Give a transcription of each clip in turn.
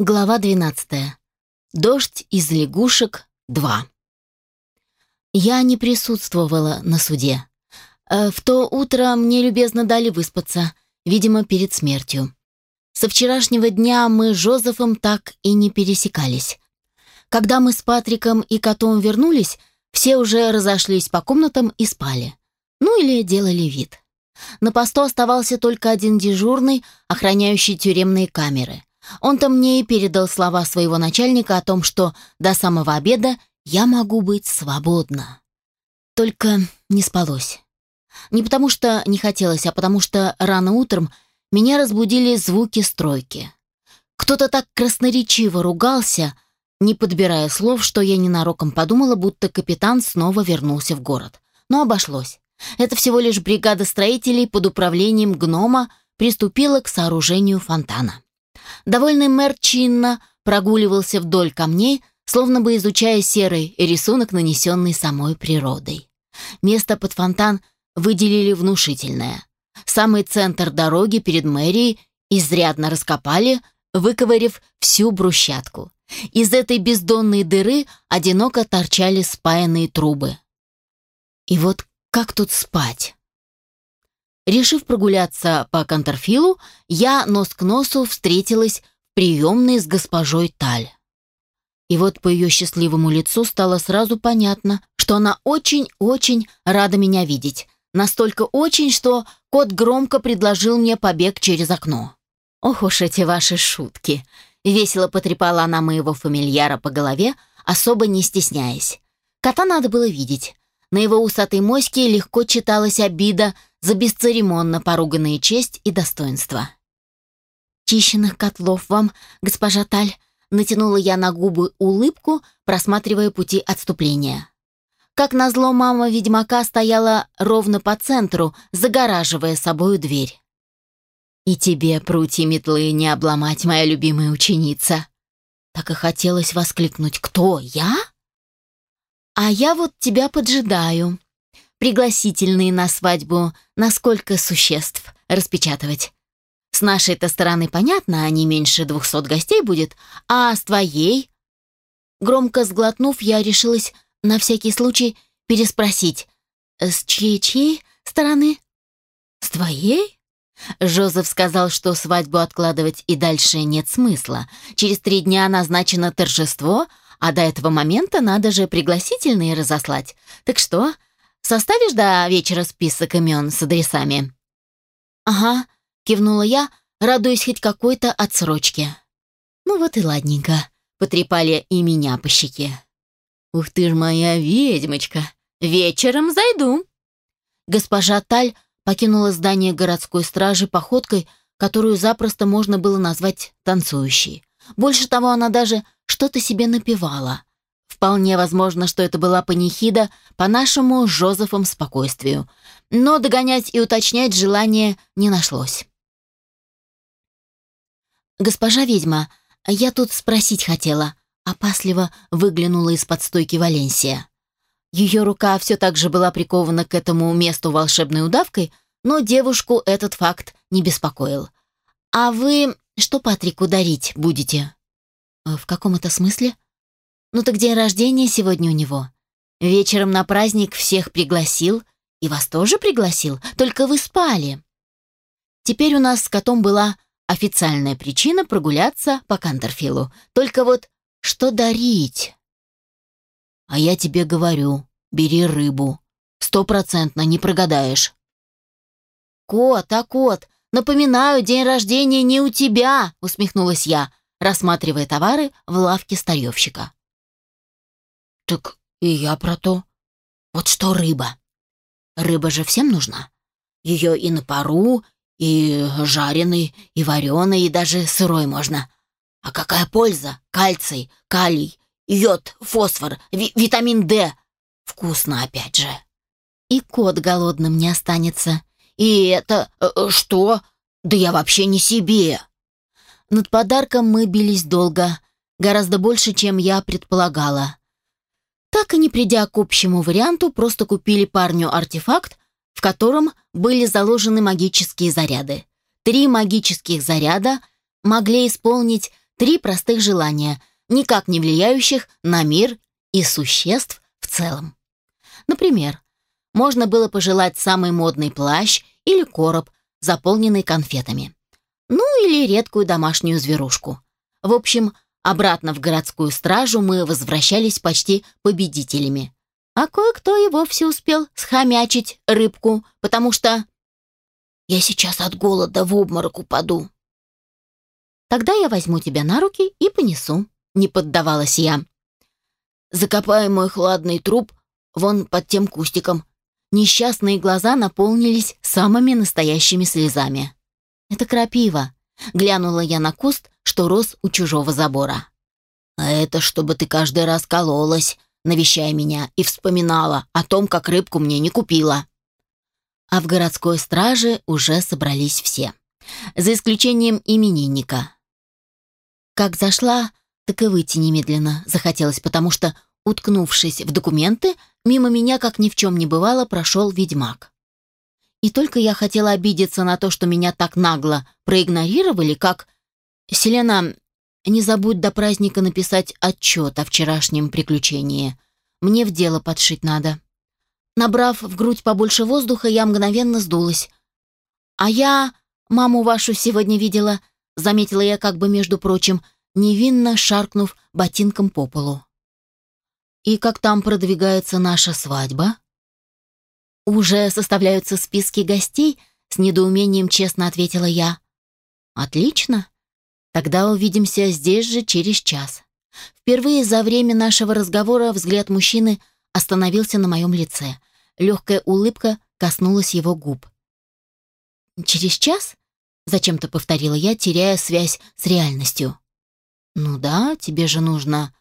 Глава 12. Дождь из лягушек 2. Я не присутствовала на суде. Э, в то утро мне любезно дали выспаться, видимо, перед смертью. Со вчерашнего дня мы с Жозефом так и не пересекались. Когда мы с Патриком и котом вернулись, все уже разошлись по комнатам и спали. Ну или делали вид. На посту оставался только один дежурный, охраняющий тюремные камеры. Он-то мне и передал слова своего начальника о том, что до самого обеда я могу быть свободна. Только не спалось. Не потому что не хотелось, а потому что рано утром меня разбудили звуки стройки. Кто-то так красноречиво ругался, не подбирая слов, что я ненароком подумала, будто капитан снова вернулся в город. Но обошлось. Это всего лишь бригада строителей под управлением гнома приступила к сооружению фонтана. Довольный мэр чинно прогуливался вдоль камней, словно бы изучая серый рисунок, нанесенный самой природой. Место под фонтан выделили внушительное. Самый центр дороги перед мэрией изрядно раскопали, выковырив всю брусчатку. Из этой бездонной дыры одиноко торчали спаянные трубы. И вот как тут спать? Решив прогуляться по Конторфилу, я нос к носу встретилась в приемной с госпожой Таль. И вот по ее счастливому лицу стало сразу понятно, что она очень-очень рада меня видеть. Настолько очень, что кот громко предложил мне побег через окно. «Ох уж эти ваши шутки!» Весело потрепала она моего фамильяра по голове, особо не стесняясь. Кота надо было видеть. На его усатой моське легко читалась обида за бесцеремонно поруганные честь и достоинство. «Чищенных котлов вам, госпожа Таль», натянула я на губы улыбку, просматривая пути отступления. Как назло, мама ведьмака стояла ровно по центру, загораживая собою дверь. «И тебе прутья метлы не обломать, моя любимая ученица!» Так и хотелось воскликнуть «Кто, я?» «А я вот тебя поджидаю», пригласительные на свадьбу на сколько существ распечатывать. С нашей-то стороны понятно, а не меньше двухсот гостей будет, а с твоей... Громко сглотнув, я решилась на всякий случай переспросить. «С чьей-чьей стороны?» «С твоей?» Жозеф сказал, что свадьбу откладывать и дальше нет смысла. Через три дня назначено торжество, а до этого момента надо же пригласительные разослать. Так что, Составишь до вечера список имен с адресами?» «Ага», — кивнула я, радуясь хоть какой-то отсрочке. «Ну вот и ладненько», — потрепали и меня по щеке. «Ух ты ж моя ведьмочка! Вечером зайду!» Госпожа Таль покинула здание городской стражи походкой, которую запросто можно было назвать танцующей. Больше того, она даже что-то себе напевала. Вполне возможно, что это была панихида по нашему с Жозефом спокойствию. Но догонять и уточнять желания не нашлось. «Госпожа ведьма, я тут спросить хотела», — опасливо выглянула из-под стойки Валенсия. Ее рука все так же была прикована к этому месту волшебной удавкой, но девушку этот факт не беспокоил. «А вы что Патрику дарить будете?» «В каком это смысле?» Ну так день рождения сегодня у него. Вечером на праздник всех пригласил. И вас тоже пригласил, только вы спали. Теперь у нас с котом была официальная причина прогуляться по Кантерфилу. Только вот что дарить? А я тебе говорю, бери рыбу. Стопроцентно не прогадаешь. Кот, а кот, напоминаю, день рождения не у тебя, усмехнулась я, рассматривая товары в лавке старьевщика. «Так и я про то. Вот что рыба. Рыба же всем нужна. Ее и на пару, и жареный, и вареный, и даже сырой можно. А какая польза? Кальций, калий, йод, фосфор, ви витамин D. Вкусно опять же. И кот голодным не останется. И это... Э, э, что? Да я вообще не себе. Над подарком мы бились долго, гораздо больше, чем я предполагала. Так и не придя к общему варианту, просто купили парню артефакт, в котором были заложены магические заряды. Три магических заряда могли исполнить Три простых желания, никак не влияющих на мир и существ в целом. Например, можно было пожелать самый модный плащ или короб, заполненный конфетами. Ну или редкую домашнюю зверушку. В общем, обратно в городскую стражу мы возвращались почти победителями. А кое-кто и вовсе успел схомячить рыбку, потому что... Я сейчас от голода в обморок упаду. Тогда я возьму тебя на руки и понесу, не поддавалась я. Закопай мой хладный труп вон под тем кустиком. Несчастные глаза наполнились самыми настоящими слезами. Это крапива. Глянула я на куст, что рос у чужого забора. А это чтобы ты каждый раз кололась, навещая меня, и вспоминала о том, как рыбку мне не купила. А в городской страже уже собрались все, за исключением именинника. Как зашла, так и выйти немедленно захотелось, потому что, уткнувшись в документы, мимо меня, как ни в чем не бывало, прошел ведьмак. И только я хотела обидеться на то, что меня так нагло проигнорировали, как... «Селена, не забудь до праздника написать отчет о вчерашнем приключении. Мне в дело подшить надо». Набрав в грудь побольше воздуха, я мгновенно сдулась. «А я маму вашу сегодня видела», — заметила я как бы между прочим, невинно шаркнув ботинком по полу. «И как там продвигается наша свадьба?» «Уже составляются списки гостей?» — с недоумением честно ответила я. «Отлично. Тогда увидимся здесь же через час». Впервые за время нашего разговора взгляд мужчины остановился на моем лице. Легкая улыбка коснулась его губ. «Через час?» — зачем-то повторила я, теряя связь с реальностью. «Ну да, тебе же нужно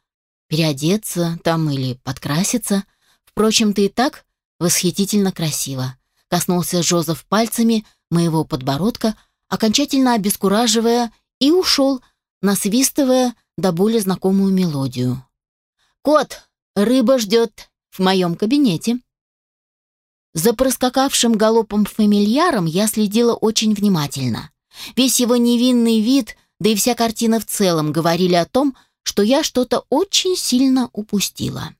переодеться там или подкраситься. Впрочем, ты и так восхитительно красиво». Коснулся Жозеф пальцами моего подбородка, окончательно обескураживая, и ушел, насвистывая до боли знакомую мелодию. «Кот, рыба ждет в моем кабинете». За проскакавшим галопом фамильяром я следила очень внимательно. Весь его невинный вид, да и вся картина в целом говорили о том, что я что-то очень сильно упустила.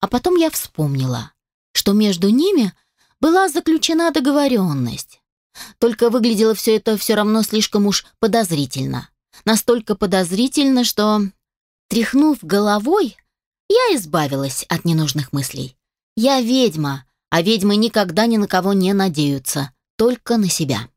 А потом я вспомнила, что между ними была заключена договоренность. Только выглядело все это все равно слишком уж подозрительно. Настолько подозрительно, что, тряхнув головой, я избавилась от ненужных мыслей. Я ведьма, а ведьмы никогда ни на кого не надеются, только на себя.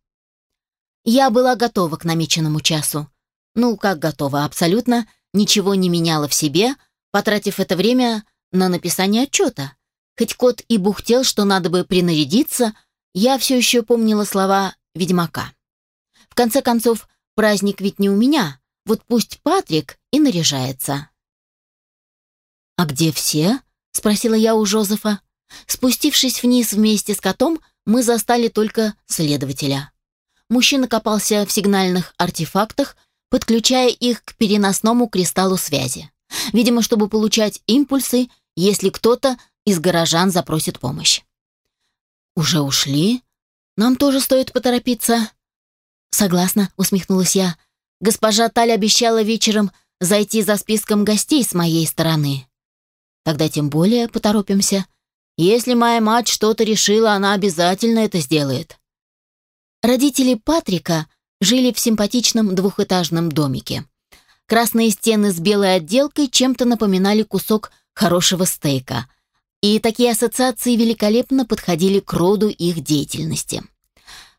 Я была готова к намеченному часу. Ну, как готова, абсолютно ничего не меняла в себе, потратив это время на написание отчета. Хоть кот и бухтел, что надо бы принарядиться, я все еще помнила слова ведьмака. В конце концов, праздник ведь не у меня, вот пусть Патрик и наряжается. «А где все?» — спросила я у Жозефа. Спустившись вниз вместе с котом, мы застали только следователя. Мужчина копался в сигнальных артефактах, подключая их к переносному кристаллу связи. Видимо, чтобы получать импульсы, если кто-то из горожан запросит помощь. «Уже ушли? Нам тоже стоит поторопиться». «Согласна», — усмехнулась я. «Госпожа Таль обещала вечером зайти за списком гостей с моей стороны». «Тогда тем более поторопимся. Если моя мать что-то решила, она обязательно это сделает. Родители Патрика жили в симпатичном двухэтажном домике. Красные стены с белой отделкой чем-то напоминали кусок хорошего стейка, и такие ассоциации великолепно подходили к роду их деятельности.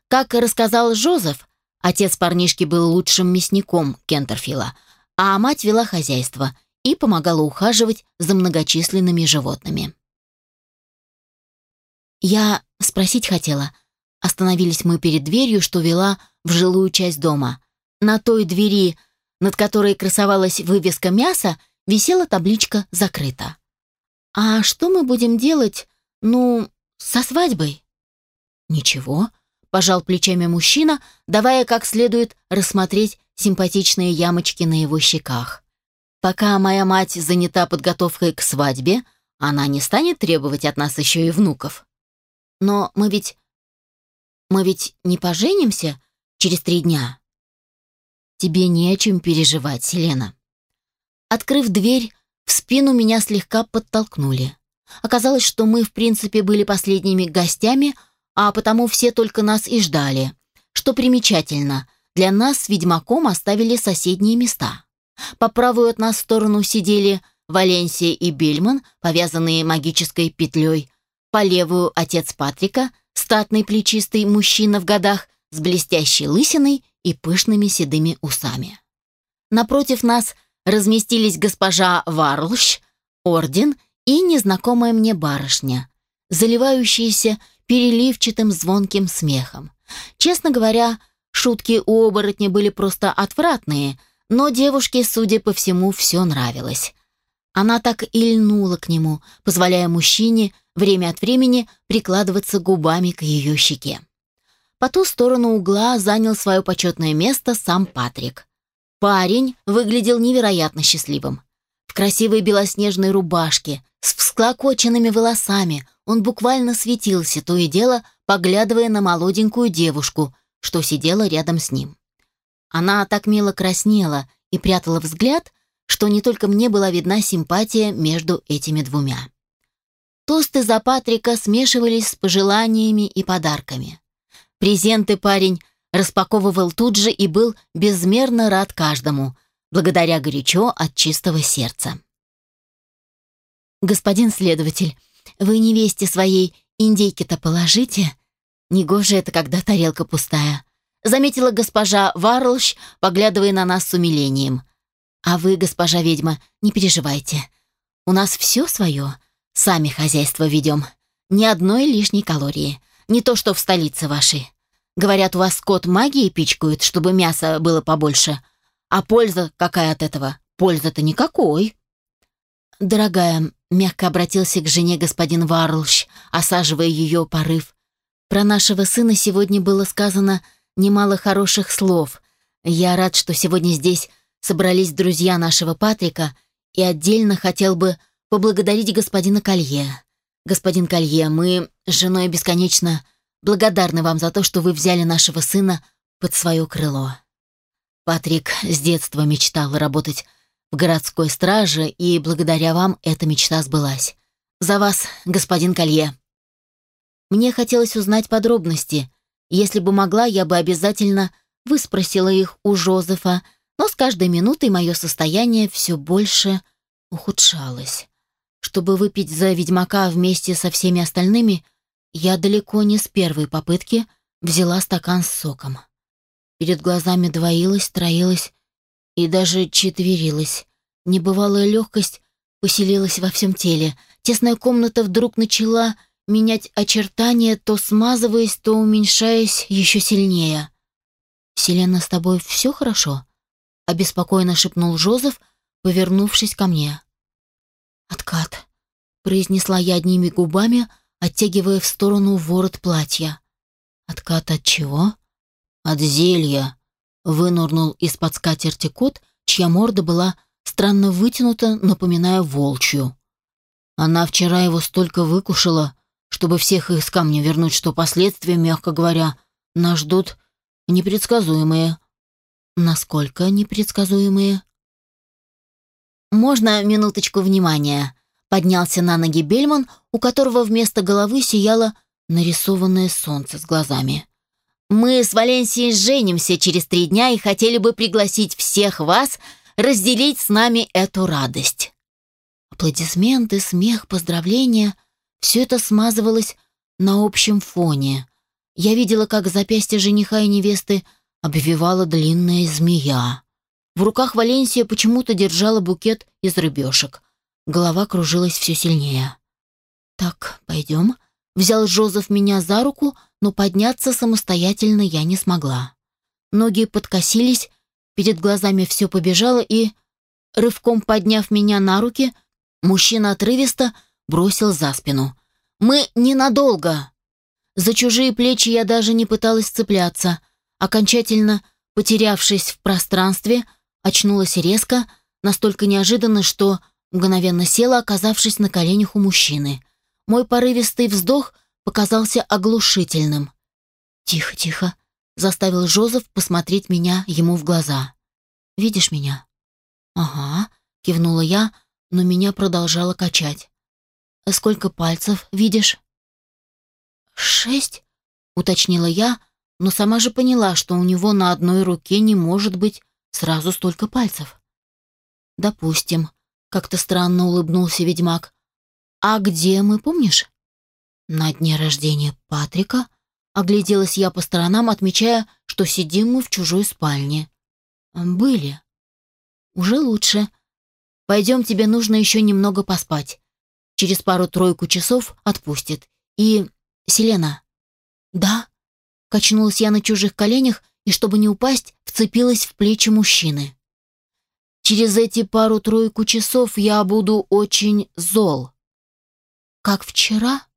Как рассказал Жозеф, отец парнишки был лучшим мясником Кентерфилла, а мать вела хозяйство и помогала ухаживать за многочисленными животными. Я спросить хотела. Остановились мы перед дверью, что вела в жилую часть дома. На той двери, над которой красовалась вывеска мяса, висела табличка «Закрыто». «А что мы будем делать, ну, со свадьбой?» «Ничего», — пожал плечами мужчина, давая как следует рассмотреть симпатичные ямочки на его щеках. «Пока моя мать занята подготовкой к свадьбе, она не станет требовать от нас еще и внуков». Но мы ведь... Мы ведь не поженимся через три дня. Тебе не о чем переживать, Селена. Открыв дверь, в спину меня слегка подтолкнули. Оказалось, что мы, в принципе, были последними гостями, а потому все только нас и ждали. Что примечательно, для нас с ведьмаком оставили соседние места. По правую от нас сторону сидели Валенсия и Бельман, повязанные магической петлей. По левую отец Патрика, статный плечистый мужчина в годах, с блестящей лысиной и пышными седыми усами. Напротив нас разместились госпожа Варлш, орден и незнакомая мне барышня, заливающаяся переливчатым звонким смехом. Честно говоря, шутки у оборотня были просто отвратные, но девушке, судя по всему, все нравилось. Она так и льнула к нему, позволяя мужчине время от времени прикладываться губами к ее щеке. По ту сторону угла занял свое почетное место сам Патрик. Парень выглядел невероятно счастливым. В красивой белоснежной рубашке, с всклокоченными волосами, он буквально светился, то и дело поглядывая на молоденькую девушку, что сидела рядом с ним. Она так мило краснела и прятала взгляд, что не только мне была видна симпатия между этими двумя. Тосты за Патрика смешивались с пожеланиями и подарками. Презенты парень распаковывал тут же и был безмерно рад каждому, благодаря горячо от чистого сердца. «Господин следователь, вы невесте своей индейки-то положите? Негоже это, когда тарелка пустая», заметила госпожа Варлш, поглядывая на нас с умилением. «А вы, госпожа ведьма, не переживайте. У нас все свое. Сами хозяйство ведем. Ни одной лишней калории. Не то, что в столице вашей. Говорят, у вас скот магии пичкают, чтобы мяса было побольше. А польза какая от этого? Польза-то никакой. Дорогая, мягко обратился к жене господин Варлш, осаживая ее порыв. Про нашего сына сегодня было сказано немало хороших слов. Я рад, что сегодня здесь собрались друзья нашего Патрика и отдельно хотел бы поблагодарить господина Колье. Господин Колье, мы с женой бесконечно благодарны вам за то, что вы взяли нашего сына под свое крыло. Патрик с детства мечтал работать в городской страже, и благодаря вам эта мечта сбылась. За вас, господин Колье. Мне хотелось узнать подробности. Если бы могла, я бы обязательно выспросила их у Жозефа, но с каждой минутой мое состояние все больше ухудшалось. Чтобы выпить за ведьмака вместе со всеми остальными, я далеко не с первой попытки взяла стакан с соком. Перед глазами двоилась, троилась и даже четверилась. Небывалая легкость поселилась во всем теле. Тесная комната вдруг начала менять очертания, то смазываясь, то уменьшаясь еще сильнее. «Селена, с тобой все хорошо?» — обеспокоенно шепнул Жозеф, повернувшись ко мне. «Откат», — произнесла я одними губами, — оттягивая в сторону ворот платья. Откат от чего? От зелья. Вынурнул из-под скатерти кот, чья морда была странно вытянута, напоминая волчью. Она вчера его столько выкушала, чтобы всех из камня вернуть, что последствия, мягко говоря, нас ждут непредсказуемые. Насколько непредсказуемые? «Можно минуточку внимания?» Поднялся на ноги Бельман, у которого вместо головы сияло нарисованное солнце с глазами. «Мы с Валенсией женимся через три дня и хотели бы пригласить всех вас разделить с нами эту радость». Аплодисменты, смех, поздравления — все это смазывалось на общем фоне. Я видела, как запястье жениха и невесты обвивала длинная змея. В руках Валенсия почему-то держала букет из рыбешек — Голова кружилась все сильнее. «Так, пойдем». Взял Жозеф меня за руку, но подняться самостоятельно я не смогла. Ноги подкосились, перед глазами все побежало и, рывком подняв меня на руки, мужчина отрывисто бросил за спину. «Мы ненадолго!» За чужие плечи я даже не пыталась цепляться. Окончательно потерявшись в пространстве, очнулась резко, настолько неожиданно, что Мгновенно села, оказавшись на коленях у мужчины. Мой порывистый вздох показался оглушительным. «Тихо, тихо», — заставил Жозеф посмотреть меня ему в глаза. Видишь меня?» «Ага», — кивнула я, но меня продолжало качать. «А «Сколько пальцев видишь?» «Шесть?» — уточнила я, но сама же поняла, что у него на одной руке не может быть сразу столько пальцев. «Допустим», — как-то странно улыбнулся ведьмак. «А где мы, помнишь?» «На дне рождения Патрика», — огляделась я по сторонам, отмечая, что сидим мы в чужой спальне. «Были». «Уже лучше. Пойдем, тебе нужно еще немного поспать. Через пару-тройку часов отпустит. И... Селена». «Да?» — качнулась я на чужих коленях и, чтобы не упасть, вцепилась в плечи мужчины. «Через эти пару-тройку часов я буду очень зол». «Как вчера?»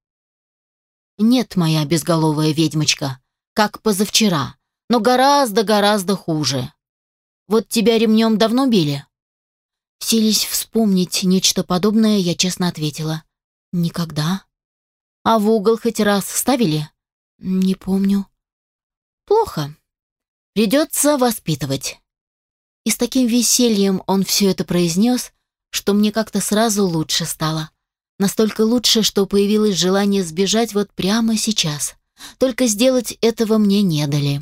«Нет, моя безголовая ведьмочка, как позавчера, но гораздо-гораздо хуже. Вот тебя ремнем давно били?» Сились вспомнить нечто подобное, я честно ответила. «Никогда». «А в угол хоть раз ставили?» «Не помню». «Плохо. Придется воспитывать». И с таким весельем он все это произнес, что мне как-то сразу лучше стало. Настолько лучше, что появилось желание сбежать вот прямо сейчас. Только сделать этого мне не дали.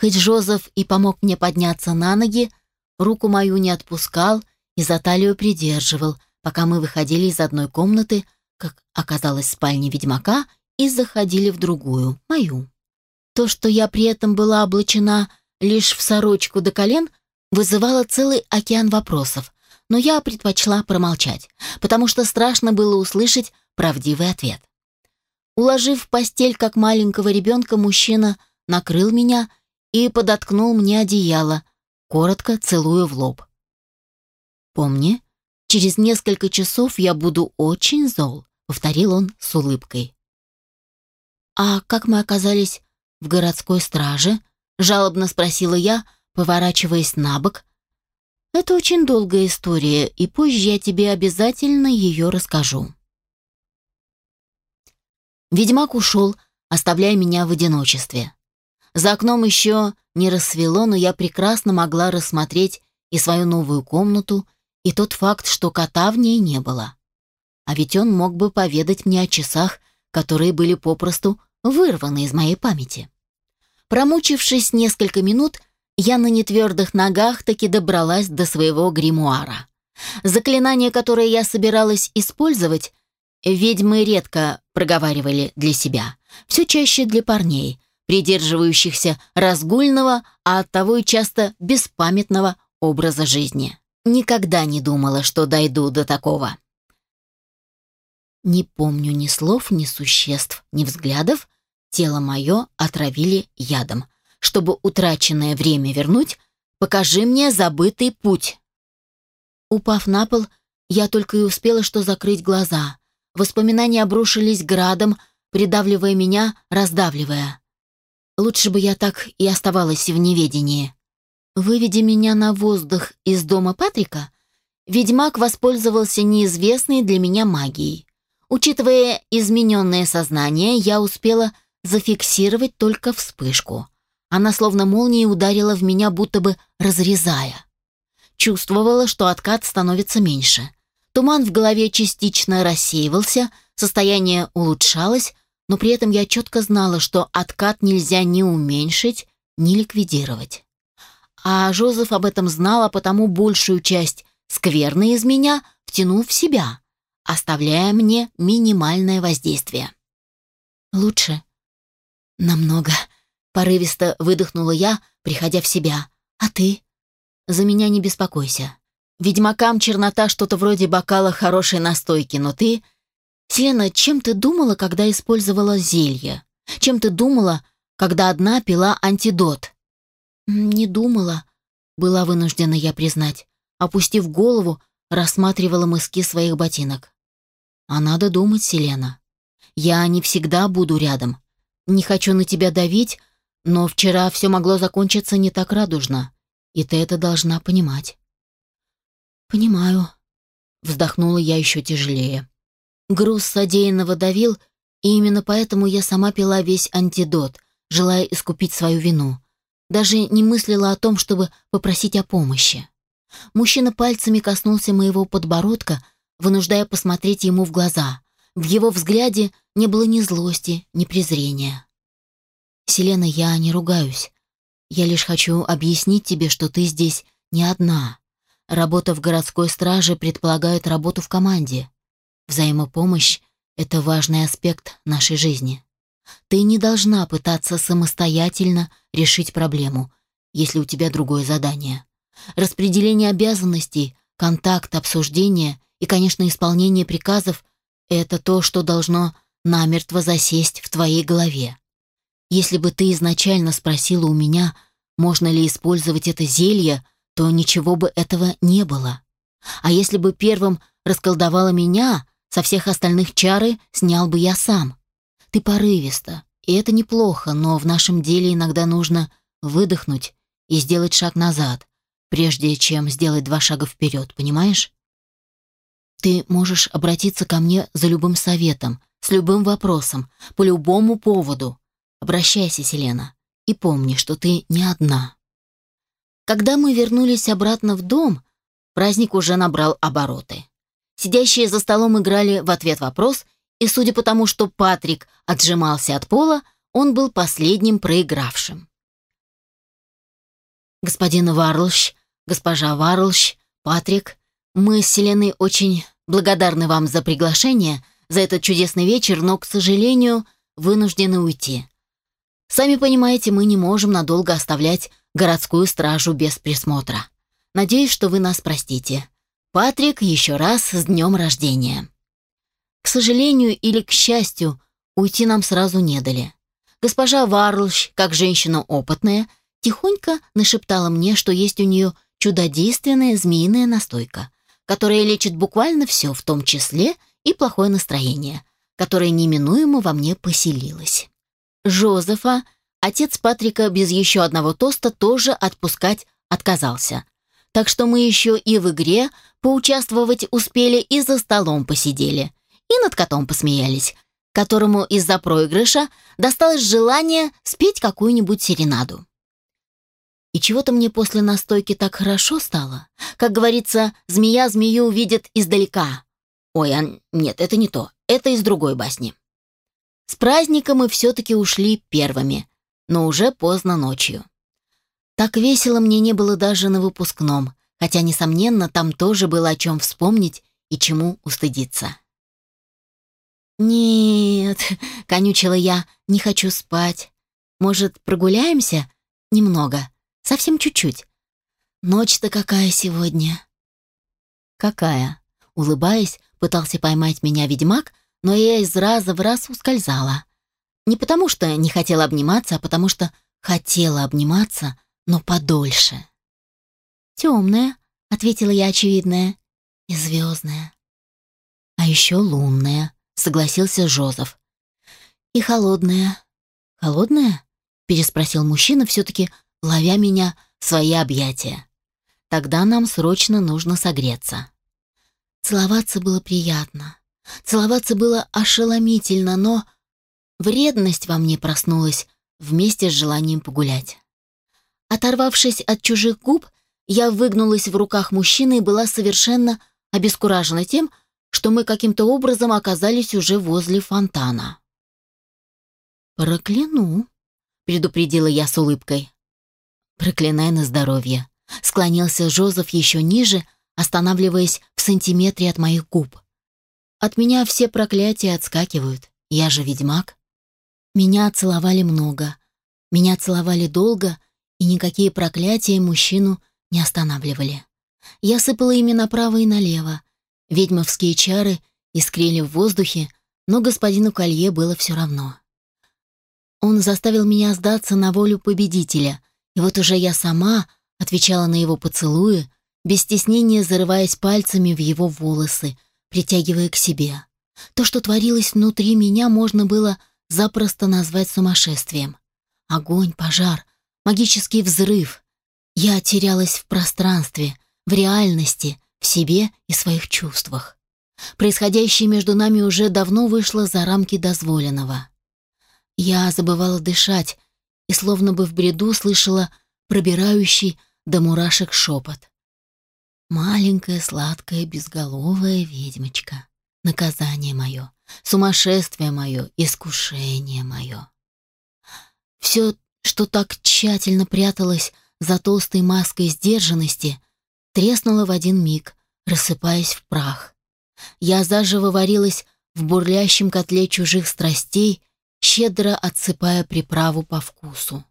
Хоть Жозеф и помог мне подняться на ноги, руку мою не отпускал и за талию придерживал, пока мы выходили из одной комнаты, как оказалось в спальне ведьмака, и заходили в другую, мою. То, что я при этом была облачена лишь в сорочку до колен, вызывало целый океан вопросов, но я предпочла промолчать, потому что страшно было услышать правдивый ответ. Уложив в постель как маленького ребенка, мужчина накрыл меня и подоткнул мне одеяло, коротко целуя в лоб. «Помни, через несколько часов я буду очень зол», — повторил он с улыбкой. «А как мы оказались в городской страже?» — жалобно спросила я, поворачиваясь на бок. «Это очень долгая история, и позже я тебе обязательно ее расскажу». Ведьмак ушел, оставляя меня в одиночестве. За окном еще не рассвело, но я прекрасно могла рассмотреть и свою новую комнату, и тот факт, что кота в ней не было. А ведь он мог бы поведать мне о часах, которые были попросту вырваны из моей памяти. Промучившись несколько минут, я на нетвердых ногах таки добралась до своего гримуара. Заклинание, которое я собиралась использовать, ведьмы редко проговаривали для себя, все чаще для парней, придерживающихся разгульного, а оттого и часто беспамятного образа жизни. Никогда не думала, что дойду до такого. Не помню ни слов, ни существ, ни взглядов. Тело мое отравили ядом. Чтобы утраченное время вернуть, покажи мне забытый путь. Упав на пол, я только и успела что закрыть глаза. Воспоминания обрушились градом, придавливая меня, раздавливая. Лучше бы я так и оставалась в неведении. Выведя меня на воздух из дома Патрика, ведьмак воспользовался неизвестной для меня магией. Учитывая измененное сознание, я успела зафиксировать только вспышку. Она словно молнией ударила в меня, будто бы разрезая. Чувствовала, что откат становится меньше. Туман в голове частично рассеивался, состояние улучшалось, но при этом я четко знала, что откат нельзя ни уменьшить, ни ликвидировать. А Жозеф об этом знал, а потому большую часть скверны из меня втянул в себя, оставляя мне минимальное воздействие. «Лучше?» «Намного», — порывисто выдохнула я, приходя в себя. «А ты?» «За меня не беспокойся. Ведьмакам чернота что-то вроде бокала хорошей настойки, но ты Селена, чем ты думала, когда использовала зелье? Чем ты думала, когда одна пила антидот? Не думала, была вынуждена я признать. Опустив голову, рассматривала мыски своих ботинок. А надо думать, Селена. Я не всегда буду рядом. Не хочу на тебя давить, но вчера все могло закончиться не так радужно, и ты это должна понимать. Понимаю. Вздохнула я еще тяжелее. Груз содеянного давил, и именно поэтому я сама пила весь антидот, желая искупить свою вину. даже не мыслила о том, чтобы попросить о помощи. Мужчина пальцами коснулся моего подбородка, вынуждая посмотреть ему в глаза. В его взгляде не было ни злости, ни презрения. «Селена, я не ругаюсь. Я лишь хочу объяснить тебе, что ты здесь не одна. Работа в городской страже предполагает работу в команде. Взаимопомощь — это важный аспект нашей жизни. Ты не должна пытаться самостоятельно решить проблему, если у тебя другое задание. Распределение обязанностей, контакт, обсуждение и, конечно, исполнение приказов — это то, что должно намертво засесть в твоей голове. Если бы ты изначально спросила у меня, можно ли использовать это зелье, то ничего бы этого не было. А если бы первым расколдовала меня, со всех остальных чары снял бы я сам. Ты порывиста, и это неплохо, но в нашем деле иногда нужно выдохнуть и сделать шаг назад, прежде чем сделать два шага вперед, понимаешь? Ты можешь обратиться ко мне за любым советом, с любым вопросом, по любому поводу. Обращайся, Селена, и помни, что ты не одна. Когда мы вернулись обратно в дом, праздник уже набрал обороты. Сидящие за столом играли в ответ вопрос, и судя по тому, что Патрик отжимался от пола, он был последним проигравшим. Господин Варлщ, госпожа Варлщ, Патрик, мы с Селеной очень благодарны вам за приглашение, за этот чудесный вечер, но, к сожалению, вынуждены уйти. Сами понимаете, мы не можем надолго оставлять городскую стражу без присмотра. Надеюсь, что вы нас простите. Патрик, еще раз с днем рождения. К сожалению или к счастью, уйти нам сразу не дали. Госпожа Варлш, как женщина опытная, тихонько нашептала мне, что есть у нее чудодейственная змеиная настойка, которая лечит буквально все, в том числе и плохое настроение, которое неминуемо во мне поселилось. Жозефа, отец Патрика без еще одного тоста тоже отпускать отказался. Так что мы еще и в игре поучаствовать успели и за столом посидели – и над котом посмеялись, которому из-за проигрыша досталось желание спеть какую-нибудь серенаду. И чего-то мне после настойки так хорошо стало. Как говорится, змея змею увидит издалека. Ой, а нет, это не то. Это из другой басни. С праздника мы все-таки ушли первыми, но уже поздно ночью. Так весело мне не было даже на выпускном, хотя, несомненно, там тоже было о чем вспомнить и чему устыдиться. «Нет», — конючила я, — «не хочу спать. Может, прогуляемся? Немного. Совсем чуть-чуть. Ночь-то какая сегодня?» «Какая?» Улыбаясь, пытался поймать меня ведьмак, но я из раза в раз ускользала. Не потому что не хотела обниматься, а потому что хотела обниматься, но подольше. «Темная», — ответила я очевидная, — «и звездная». «А еще лунная», согласился Жозеф. «И холодная». «Холодная?» — переспросил мужчина, все-таки ловя меня в свои объятия. «Тогда нам срочно нужно согреться». Целоваться было приятно. Целоваться было ошеломительно, но вредность во мне проснулась вместе с желанием погулять. Оторвавшись от чужих губ, я выгнулась в руках мужчины и была совершенно обескуражена тем, что мы каким-то образом оказались уже возле фонтана. «Прокляну», — предупредила я с улыбкой. «Проклинай на здоровье», — склонился Жозеф еще ниже, останавливаясь в сантиметре от моих губ. «От меня все проклятия отскакивают, я же ведьмак». Меня целовали много, меня целовали долго, и никакие проклятия мужчину не останавливали. Я сыпала ими направо и налево, Ведьмовские чары искрили в воздухе, но господину Колье было все равно. Он заставил меня сдаться на волю победителя, и вот уже я сама отвечала на его поцелуи, без стеснения зарываясь пальцами в его волосы, притягивая к себе. То, что творилось внутри меня, можно было запросто назвать сумасшествием. Огонь, пожар, магический взрыв. Я терялась в пространстве, в реальности, в себе и своих чувствах. Происходящее между нами уже давно вышло за рамки дозволенного. Я забывала дышать, и словно бы в бреду слышала пробирающий до мурашек шепот. Маленькая, сладкая, безголовая ведьмочка. Наказание мое, сумасшествие мое, искушение мое. Все, что так тщательно пряталось за толстой маской сдержанности, треснуло в один миг, рассыпаясь в прах. Я заживо варилась в бурлящем котле чужих страстей, щедро отсыпая приправу по вкусу.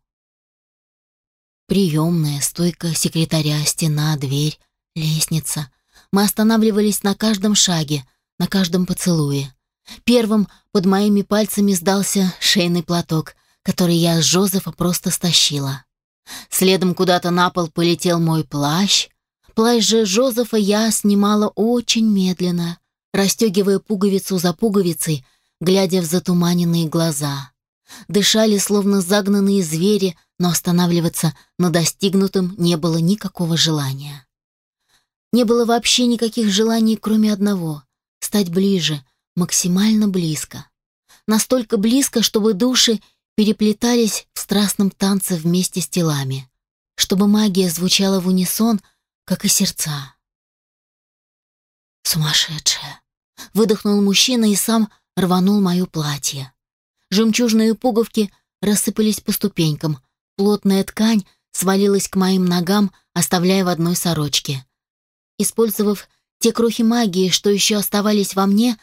Приемная, стойка секретаря, стена, дверь, лестница. Мы останавливались на каждом шаге, на каждом поцелуе. Первым под моими пальцами сдался шейный платок, который я с Жозефа просто стащила. Следом куда-то на пол полетел мой плащ. Плащ же Жозефа я снимала очень медленно, расстегивая пуговицу за пуговицей, глядя в затуманенные глаза. Дышали, словно загнанные звери, но останавливаться на достигнутом не было никакого желания. Не было вообще никаких желаний, кроме одного — стать ближе, максимально близко. Настолько близко, чтобы души переплетались в страстном танце вместе с телами, чтобы магия звучала в унисон, как и сердца. «Сумасшедшая!» — выдохнул мужчина и сам рванул мое платье. Жемчужные пуговки рассыпались по ступенькам, плотная ткань свалилась к моим ногам, оставляя в одной сорочке. Использовав те крохи магии, что еще оставались во мне,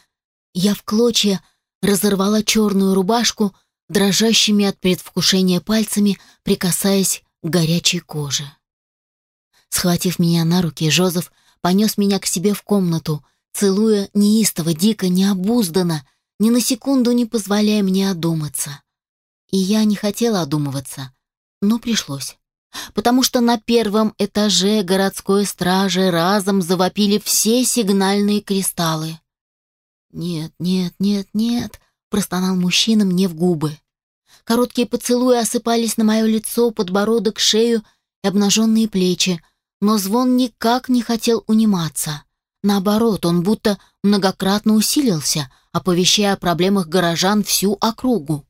я в клочья разорвала черную рубашку, дрожащими от предвкушения пальцами, прикасаясь к горячей коже. Схватив меня на руки, Жозеф понес меня к себе в комнату, целуя неистово, дико, необузданно, ни на секунду не позволяя мне одуматься. И я не хотела одумываться, но пришлось потому что на первом этаже городской стражи разом завопили все сигнальные кристаллы. «Нет, нет, нет, нет», — простонал мужчина мне в губы. Короткие поцелуи осыпались на мое лицо, подбородок, шею и обнаженные плечи, но звон никак не хотел униматься. Наоборот, он будто многократно усилился, оповещая о проблемах горожан всю округу.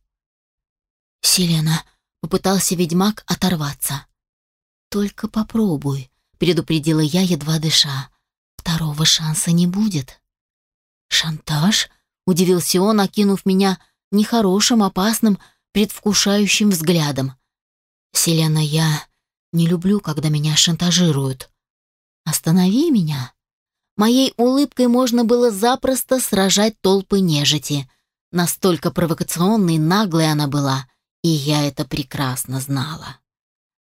«Селена», — попытался ведьмак оторваться. «Только попробуй», — предупредила я, едва дыша. «Второго шанса не будет». «Шантаж?» — удивился он, окинув меня нехорошим, опасным, предвкушающим взглядом. «Селена, я не люблю, когда меня шантажируют. Останови меня». Моей улыбкой можно было запросто сражать толпы нежити. Настолько провокационной, наглой она была, и я это прекрасно знала.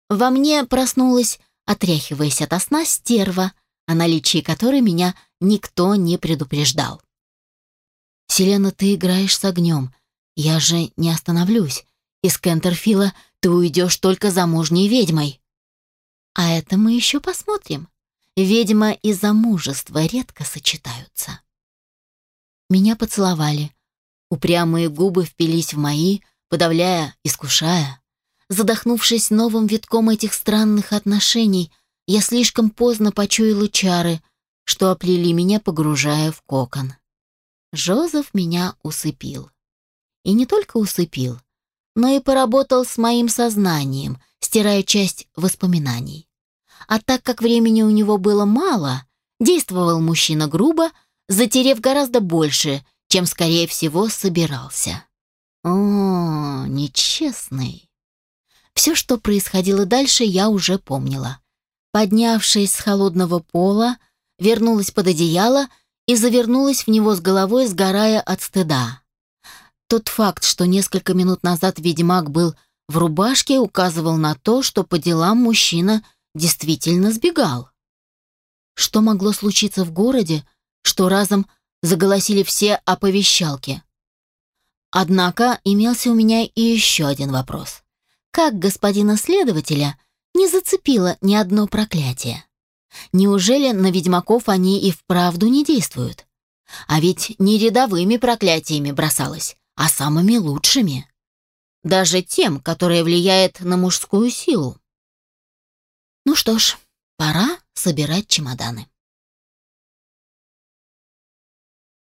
Во мне проснулась, отряхиваясь от сна, стерва, о наличии которой меня никто не предупреждал. «Селена, ты играешь с огнем. Я же не остановлюсь. Из Кентерфила ты уйдешь только замужней ведьмой». «А это мы еще посмотрим. Ведьма и замужество редко сочетаются». Меня поцеловали. Упрямые губы впились в мои, подавляя, искушая. Задохнувшись новым витком этих странных отношений, я слишком поздно почуяла чары, что оплели меня, погружая в кокон. Жозеф меня усыпил. И не только усыпил, но и поработал с моим сознанием, стирая часть воспоминаний. А так как времени у него было мало, действовал мужчина грубо, затерев гораздо больше, чем, скорее всего, собирался. О, нечестный. Все, что происходило дальше, я уже помнила. Поднявшись с холодного пола, вернулась под одеяло и завернулась в него с головой, сгорая от стыда. Тот факт, что несколько минут назад ведьмак был в рубашке, указывал на то, что по делам мужчина действительно сбегал. Что могло случиться в городе, что разом заголосили все оповещалки? Однако имелся у меня и еще один вопрос как господина следователя не зацепило ни одно проклятие. Неужели на ведьмаков они и вправду не действуют? А ведь не рядовыми проклятиями бросалось, а самыми лучшими. Даже тем, которое влияет на мужскую силу. Ну что ж, пора собирать чемоданы.